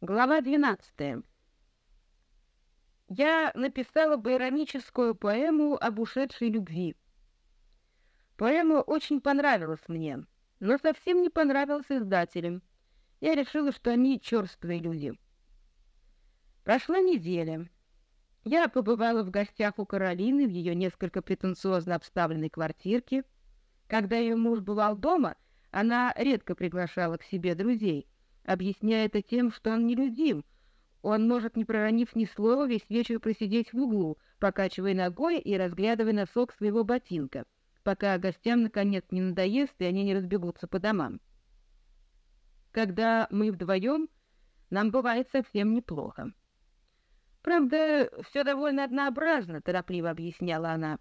Глава 12. Я написала байроническую поэму об ушедшей любви. Поэма очень понравилась мне, но совсем не понравилась издателям. Я решила, что они черствые люди. Прошла неделя. Я побывала в гостях у Каролины в ее несколько претенциозно обставленной квартирке. Когда ее муж бывал дома, она редко приглашала к себе друзей — объясняя это тем, что он нелюдим. Он может, не проронив ни слова, весь вечер просидеть в углу, покачивая ногой и разглядывая носок своего ботинка, пока гостям наконец не надоест и они не разбегутся по домам. Когда мы вдвоем, нам бывает совсем неплохо. Правда, все довольно однообразно, торопливо объясняла она,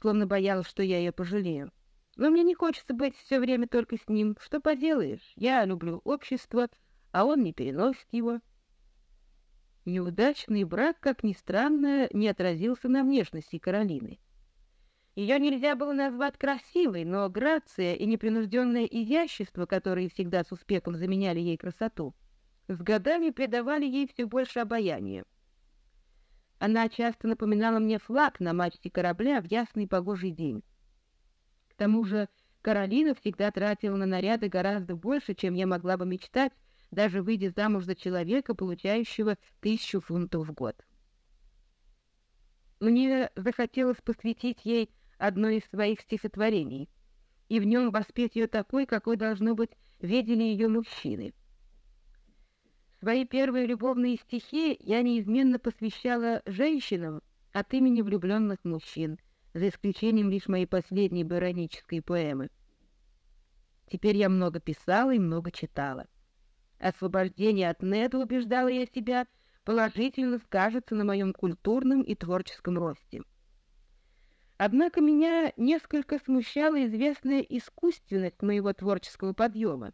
словно боялась, что я ее пожалею. Но мне не хочется быть все время только с ним. Что поделаешь? Я люблю общество, а он не переносит его. Неудачный брак, как ни странно, не отразился на внешности Каролины. Ее нельзя было назвать красивой, но грация и непринужденное изящество, которые всегда с успехом заменяли ей красоту, с годами придавали ей все больше обаяния. Она часто напоминала мне флаг на мачте корабля в ясный погожий день тому же Каролина всегда тратила на наряды гораздо больше, чем я могла бы мечтать, даже выйдя замуж за человека, получающего тысячу фунтов в год. Мне захотелось посвятить ей одно из своих стихотворений, и в нем воспеть ее такой, какой, должно быть, видели ее мужчины. Свои первые любовные стихи я неизменно посвящала женщинам от имени влюбленных мужчин — за исключением лишь моей последней баронической поэмы. Теперь я много писала и много читала. Освобождение от Неда, убеждала я себя, положительно скажется на моем культурном и творческом росте. Однако меня несколько смущала известная искусственность моего творческого подъема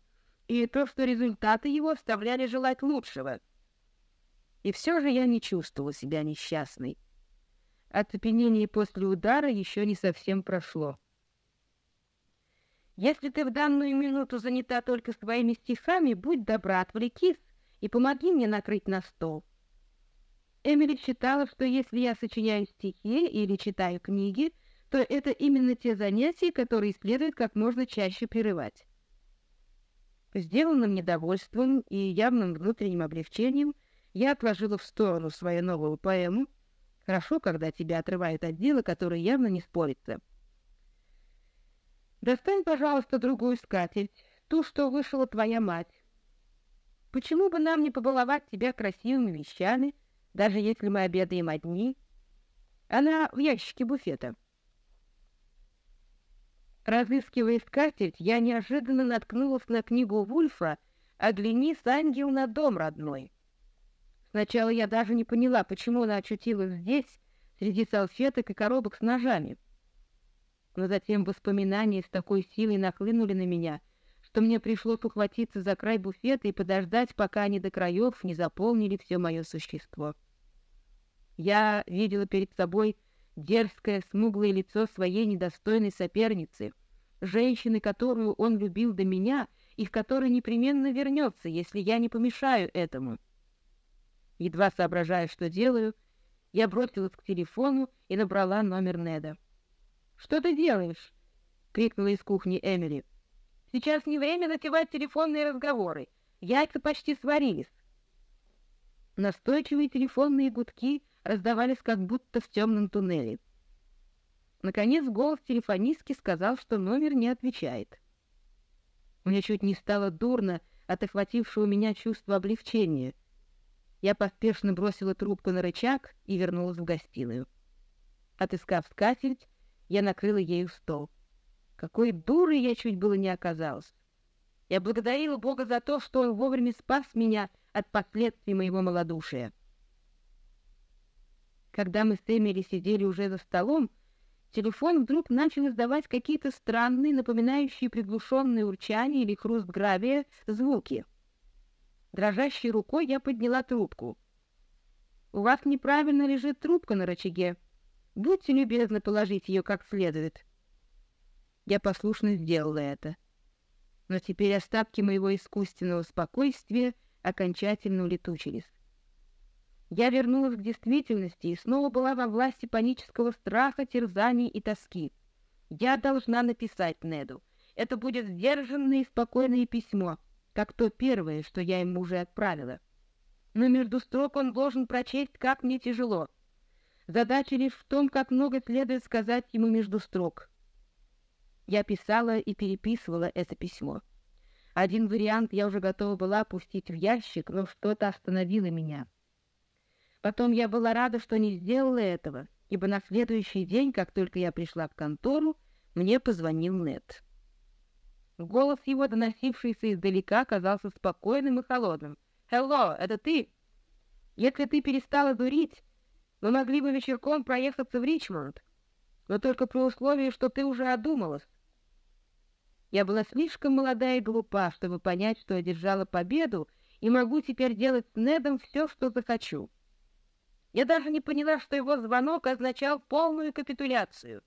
и то, что результаты его оставляли желать лучшего. И все же я не чувствовала себя несчастной. Оцепенение после удара еще не совсем прошло. Если ты в данную минуту занята только своими стихами, будь добра, отвлекись и помоги мне накрыть на стол. Эмили считала, что если я сочиняю стихи или читаю книги, то это именно те занятия, которые следует как можно чаще прерывать. Сделанным недовольством и явным внутренним облегчением я отложила в сторону свою новую поэму Хорошо, когда тебя отрывают от дела, которое явно не спорится. Достань, пожалуйста, другую скатерть, ту, что вышла твоя мать. Почему бы нам не побаловать тебя красивыми вещами, даже если мы обедаем одни? Она в ящике буфета. Разыскивая скатерть, я неожиданно наткнулась на книгу Вульфа «Оглянись, ангел, на дом родной». Сначала я даже не поняла, почему она очутилась здесь, среди салфеток и коробок с ножами. Но затем воспоминания с такой силой нахлынули на меня, что мне пришлось ухватиться за край буфета и подождать, пока они до краев не заполнили все мое существо. Я видела перед собой дерзкое, смуглое лицо своей недостойной соперницы, женщины, которую он любил до меня и в которой непременно вернется, если я не помешаю этому. Едва соображая, что делаю, я бросилась к телефону и набрала номер Неда. «Что ты делаешь?» — крикнула из кухни Эмили. «Сейчас не время затевать телефонные разговоры. Яйца почти сварились». Настойчивые телефонные гудки раздавались как будто в темном туннеле. Наконец голос телефонистки сказал, что номер не отвечает. Мне чуть не стало дурно от охватившего меня чувства облегчения — я поспешно бросила трубку на рычаг и вернулась в гостиную. Отыскав скатерть, я накрыла ею стол. Какой дурой я чуть было не оказалась. Я благодарила Бога за то, что Он вовремя спас меня от последствий моего малодушия. Когда мы с Эмили сидели уже за столом, телефон вдруг начал издавать какие-то странные, напоминающие приглушенные урчание или хруст гравия, звуки — Дрожащей рукой я подняла трубку. «У вас неправильно лежит трубка на рычаге. Будьте любезны положить ее как следует». Я послушно сделала это. Но теперь остатки моего искусственного спокойствия окончательно улетучились. Я вернулась к действительности и снова была во власти панического страха, терзаний и тоски. Я должна написать Неду. Это будет сдержанное и спокойное письмо, как то первое, что я ему уже отправила. Но между строк он должен прочесть, как мне тяжело. Задача лишь в том, как много следует сказать ему между строк. Я писала и переписывала это письмо. Один вариант я уже готова была опустить в ящик, но что-то остановило меня. Потом я была рада, что не сделала этого, ибо на следующий день, как только я пришла в контору, мне позвонил Нет. Голос его, доносившийся издалека, казался спокойным и холодным. «Хелло, это ты? Если ты перестала дурить, мы могли бы вечерком проехаться в Ричмонд, но только при условии, что ты уже одумалась. Я была слишком молода и глупа, чтобы понять, что одержала победу, и могу теперь делать с Недом все, что захочу. Я даже не поняла, что его звонок означал полную капитуляцию.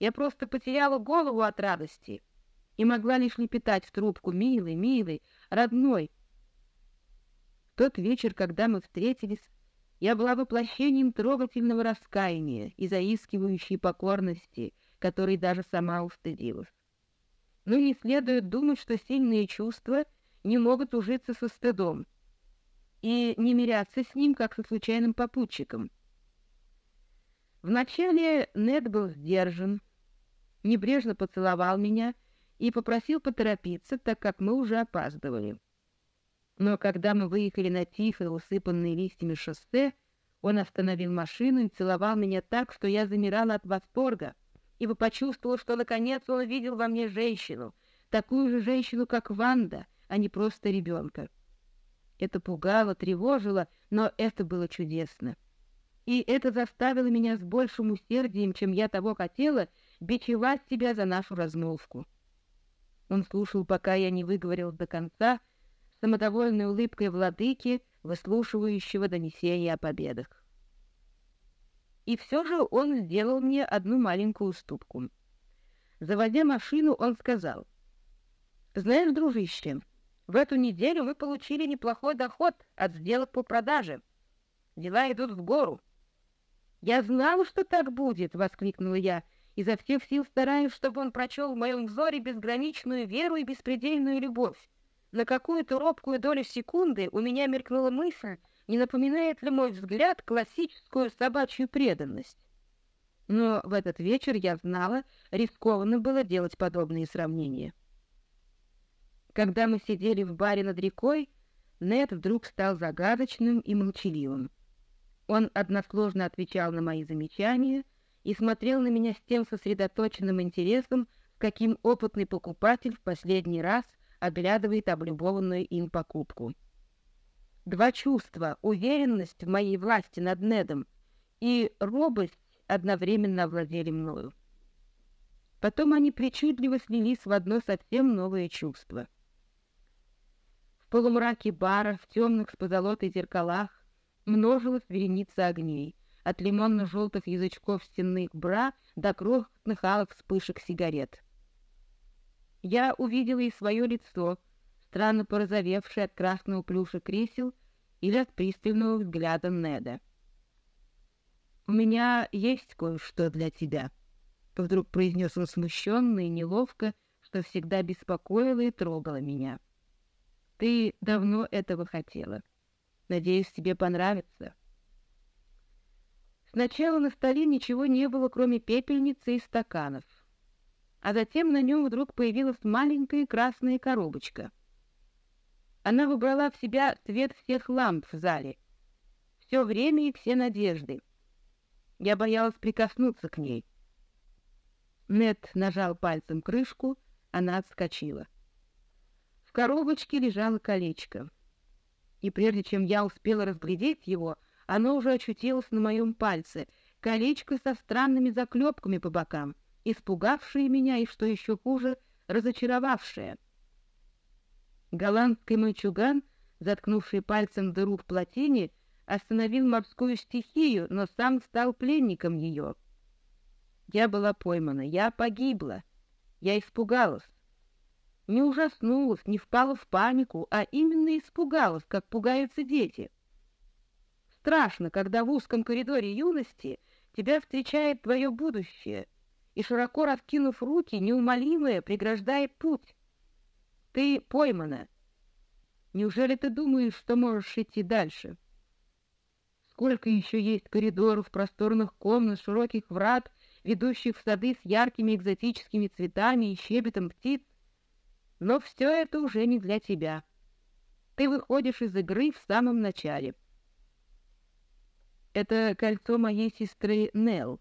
Я просто потеряла голову от радости и могла лишь лепетать в трубку «Милый, милый, родной». тот вечер, когда мы встретились, я была воплощением трогательного раскаяния и заискивающей покорности, которой даже сама устыдилась. Но не следует думать, что сильные чувства не могут ужиться со стыдом и не миряться с ним, как со случайным попутчиком. Вначале Нед был сдержан, небрежно поцеловал меня и попросил поторопиться, так как мы уже опаздывали. Но когда мы выехали на тихое, усыпанное листьями шоссе, он остановил машину и целовал меня так, что я замирала от восторга, ибо почувствовала, что наконец он увидел во мне женщину, такую же женщину, как Ванда, а не просто ребенка. Это пугало, тревожило, но это было чудесно. И это заставило меня с большим усердием, чем я того хотела, бичевать себя за нашу размолвку. Он слушал, пока я не выговорил до конца, самодовольной улыбкой владыки, выслушивающего донесения о победах. И все же он сделал мне одну маленькую уступку. Заводя машину, он сказал, «Знаешь, дружище, в эту неделю мы получили неплохой доход от сделок по продаже. Дела идут в гору». «Я знала, что так будет!» — воскликнула я, изо всех сил стараясь, чтобы он прочел в моем взоре безграничную веру и беспредельную любовь. На какую-то робкую долю секунды у меня мелькнула мысль, не напоминает ли мой взгляд классическую собачью преданность. Но в этот вечер я знала, рискованно было делать подобные сравнения. Когда мы сидели в баре над рекой, Нед вдруг стал загадочным и молчаливым. Он односложно отвечал на мои замечания и смотрел на меня с тем сосредоточенным интересом, каким опытный покупатель в последний раз оглядывает облюбованную им покупку. Два чувства — уверенность в моей власти над Недом и робость одновременно овладели мною. Потом они причудливо слились в одно совсем новое чувство. В полумраке бара, в темных с позолотой зеркалах множилась вереница огней, от лимонно-желтых язычков стенных бра до крохотных алых вспышек сигарет — я увидела и свое лицо, странно порозовевшее от красного плюша кресел или от пристального взгляда Неда. «У меня есть кое-что для тебя», — вдруг произнес он смущенно и неловко, что всегда беспокоило и трогало меня. «Ты давно этого хотела. Надеюсь, тебе понравится». Сначала на столе ничего не было, кроме пепельницы и стаканов — а затем на нем вдруг появилась маленькая красная коробочка. Она выбрала в себя цвет всех ламп в зале. Все время и все надежды. Я боялась прикоснуться к ней. Нет нажал пальцем крышку, она отскочила. В коробочке лежало колечко. И прежде чем я успела разглядеть его, оно уже очутилось на моем пальце. Колечко со странными заклепками по бокам — испугавшие меня и, что еще хуже, разочаровавшие. Голландский мальчуган, заткнувший пальцем дыру в плотине, остановил морскую стихию, но сам стал пленником ее. Я была поймана, я погибла, я испугалась. не ужаснулась, не впала в панику, а именно испугалась, как пугаются дети. Страшно, когда в узком коридоре юности тебя встречает твое будущее, и, широко раскинув руки, неумолимое преграждает путь. Ты поймана. Неужели ты думаешь, что можешь идти дальше? Сколько еще есть коридоров, просторных комнат, широких врат, ведущих в сады с яркими экзотическими цветами и щебетом птиц? Но все это уже не для тебя. Ты выходишь из игры в самом начале. Это кольцо моей сестры Нелл.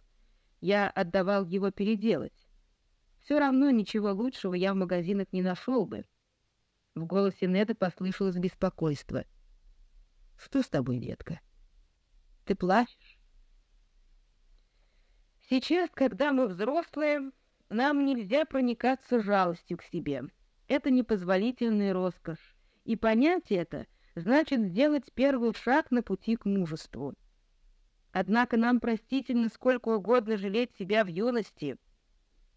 Я отдавал его переделать. Все равно ничего лучшего я в магазинах не нашел бы. В голосе Неда послышалось беспокойство. «Что с тобой, детка? Ты плачешь?» «Сейчас, когда мы взрослые, нам нельзя проникаться жалостью к себе». Это непозволительная роскошь, и понять это значит сделать первый шаг на пути к мужеству. Однако нам простительно сколько угодно жалеть себя в юности,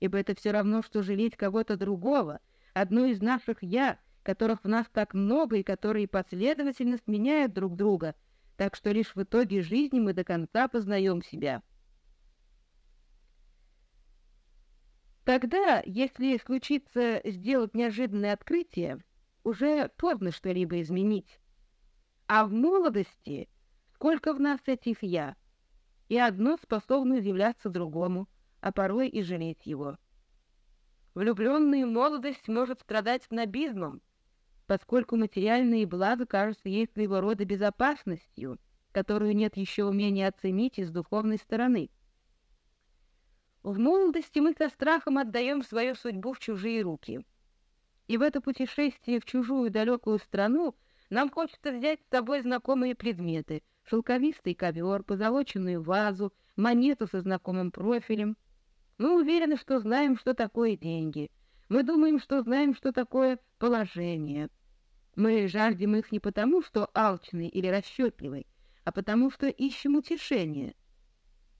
ибо это все равно, что жалеть кого-то другого, одну из наших «я», которых в нас так много и которые последовательно сменяют друг друга, так что лишь в итоге жизни мы до конца познаем себя. Тогда, если случится сделать неожиданное открытие, уже поздно что-либо изменить. А в молодости сколько в нас этих «я», и одно способно удивляться другому, а порой и жалеть его. Влюбленная молодость может страдать снобизмом, поскольку материальные блага кажутся ей своего рода безопасностью, которую нет еще умения оценить из духовной стороны — в молодости мы со страхом отдаем свою судьбу в чужие руки. И в это путешествие в чужую далекую страну нам хочется взять с собой знакомые предметы — шелковистый ковер, позолоченную вазу, монету со знакомым профилем. Мы уверены, что знаем, что такое деньги. Мы думаем, что знаем, что такое положение. Мы жаждем их не потому, что алчный или расчетливый, а потому, что ищем утешение.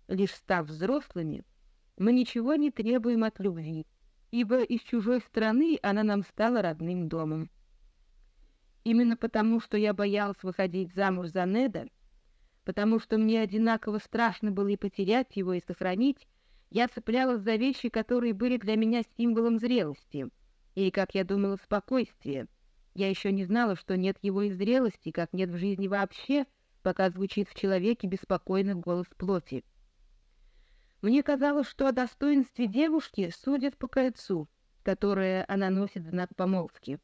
Лишь став взрослыми — мы ничего не требуем от любви, ибо из чужой страны она нам стала родным домом. Именно потому, что я боялся выходить замуж за Неда, потому что мне одинаково страшно было и потерять его, и сохранить, я цеплялась за вещи, которые были для меня символом зрелости и, как я думала, спокойствия. Я еще не знала, что нет его и зрелости, как нет в жизни вообще, пока звучит в человеке беспокойный голос плоти. Мне казалось, что о достоинстве девушки судят по кольцу, которое она носит в знак помолвки.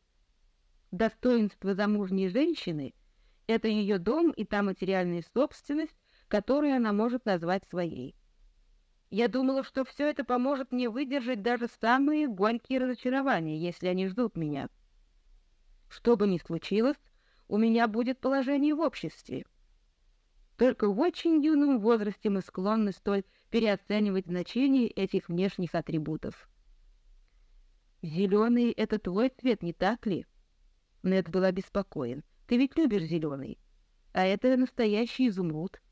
Достоинство замужней женщины — это ее дом и та материальная собственность, которую она может назвать своей. Я думала, что все это поможет мне выдержать даже самые горькие разочарования, если они ждут меня. Что бы ни случилось, у меня будет положение в обществе. Только в очень юном возрасте мы склонны столь переоценивать значение этих внешних атрибутов. «Зеленый — это твой цвет, не так ли?» Нед был обеспокоен. «Ты ведь любишь зеленый, а это настоящий изумруд».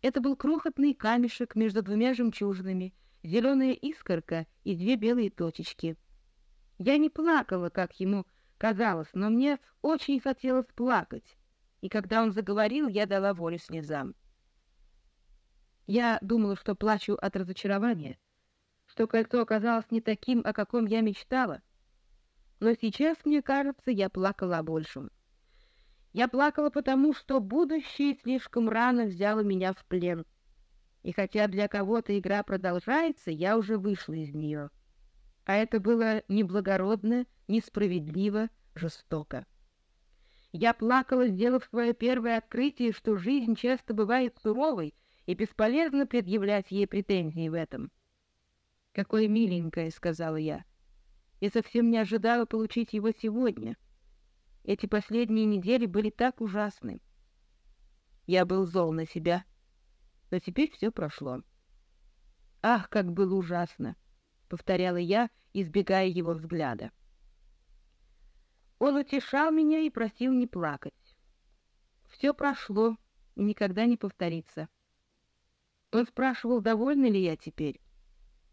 Это был крохотный камешек между двумя жемчужинами, зеленая искорка и две белые точечки. Я не плакала, как ему казалось, но мне очень хотелось плакать, и когда он заговорил, я дала волю слезам. Я думала, что плачу от разочарования, что кольцо оказалось не таким, о каком я мечтала. Но сейчас, мне кажется, я плакала о большем. Я плакала потому, что будущее слишком рано взяло меня в плен. И хотя для кого-то игра продолжается, я уже вышла из нее. А это было неблагородно, несправедливо, жестоко. Я плакала, сделав свое первое открытие, что жизнь часто бывает суровой, и бесполезно предъявлять ей претензии в этом. «Какое миленькое», — сказала я. Я совсем не ожидала получить его сегодня. Эти последние недели были так ужасны. Я был зол на себя, но теперь все прошло. «Ах, как было ужасно!» — повторяла я, избегая его взгляда. Он утешал меня и просил не плакать. Все прошло и никогда не повторится. Он спрашивал, довольна ли я теперь,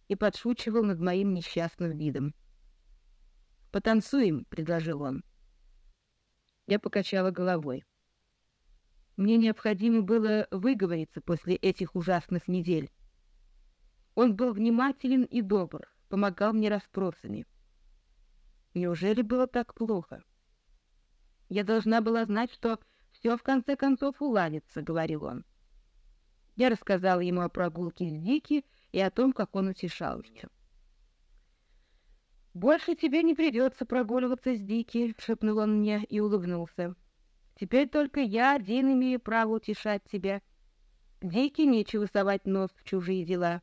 и подшучивал над моим несчастным видом. «Потанцуем», — предложил он. Я покачала головой. Мне необходимо было выговориться после этих ужасных недель. Он был внимателен и добр, помогал мне расспросами. Неужели было так плохо? Я должна была знать, что все в конце концов уладится, — говорил он. Я рассказала ему о прогулке с Дики и о том, как он утешал меня. «Больше тебе не придется прогуливаться с Дики», — шепнул он мне и улыбнулся. «Теперь только я один имею право утешать тебя. Дики нечего совать нос в чужие дела».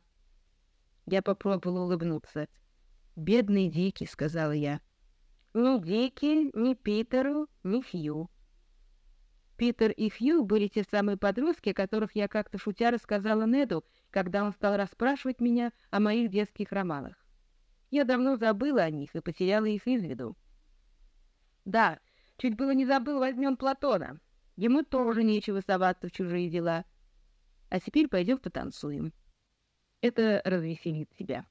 Я попробовала улыбнуться. «Бедный Дики», — сказала я. «Ни Дики, ни Питеру, ни Хью». Питер и Хью были те самые подростки, о которых я как-то шутя рассказала Неду, когда он стал расспрашивать меня о моих детских романах. Я давно забыла о них и потеряла их из виду. Да, чуть было не забыл, возьмем Платона. Ему тоже нечего соваться в чужие дела. А теперь пойдем потанцуем. Это развеселит тебя.